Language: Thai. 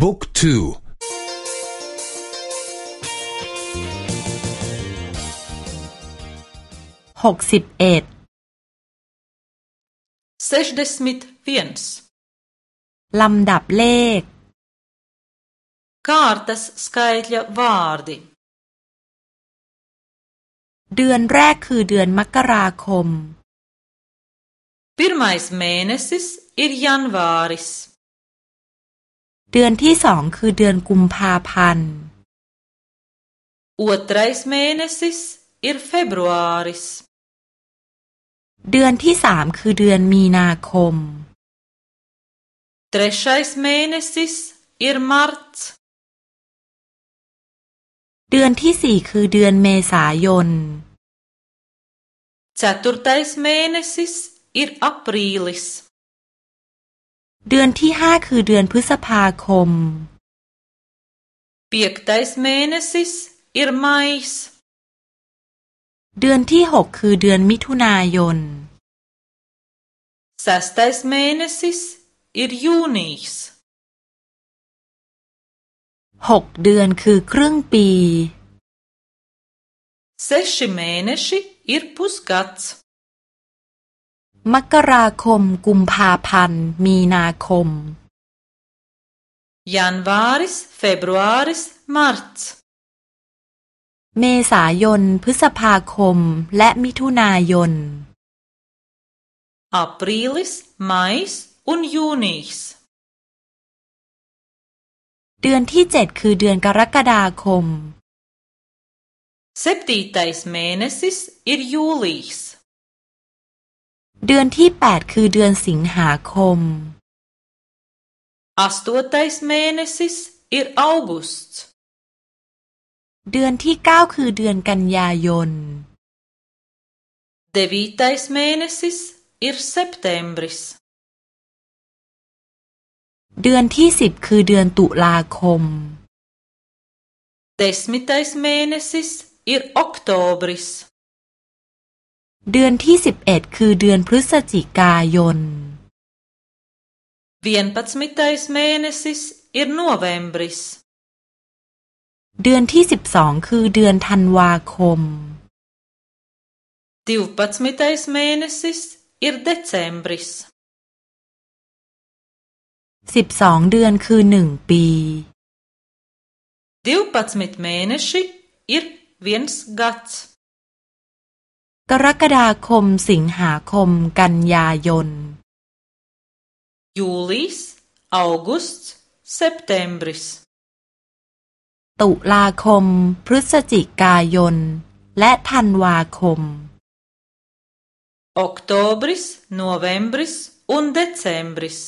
บุ๊กทูหกสิบเอ็ดเซชเดสมิทฟิอยนส์ลำดับเลขการ์ตัสสกายเลวาร์ดิเดือนแรกคือเดือนมกราคม Pirmais mēnesis ir janvāris. เดือนที่สองคือเดือนกุมภาพันธ์ Otrais mēnesis ir februāris เดือนที่สามคือเดือนมีนาคม Trešais mēnesis ir marts เดือนที่สี่คือเดือนเมษายน Ceturtais mēnesis ir aprīlis เดือนที่ห้าคือเดือนพฤษภาคม เดือนที่หกคือเดือนมิถุนายน หกเดือนคือครึ่งปีเซชิเมเนชิอิรพุสกัตมกราคมกุมภาพันธ์มีนาคม janvāris februāris marts เมษายน พฤษภาคม และมิถุนายน aprīlis mais un jūnijs เดือนที่เจ็ดคือเดือนกรกฎาคม septītais mēnesis ir jūlijs เดือนที่แปดคือเดือนสิงหาคม Astotais mēnesis ir augusts เดือนที่เก้าคือเดือนกันยายน Devītais mēnesis ir septembris เดือนที่สิบคือเดือนตุลาคม Desmitais mēnesis ir oktobris เดือนที่สิบเอ็ดคือเดือนพฤศจิกายนเวววนนนปััตตมมมิิิิยสสสสเเเเอรรบดือนที่สิบสองคือเดือนธันวาคมวัสมิตสสเเเเมมนิิอรดซบริสสสิบองเดือนคือหนึ่งปีเดียวปัจจุบันเมเนชิอิร์เวนส์กัตกรกฎาคม สิงหาคม กันยายน Jūlijs, augusts, septembris ตุลาคม พฤศจิกายน และธันวาคม Oktobris, novembris un decembris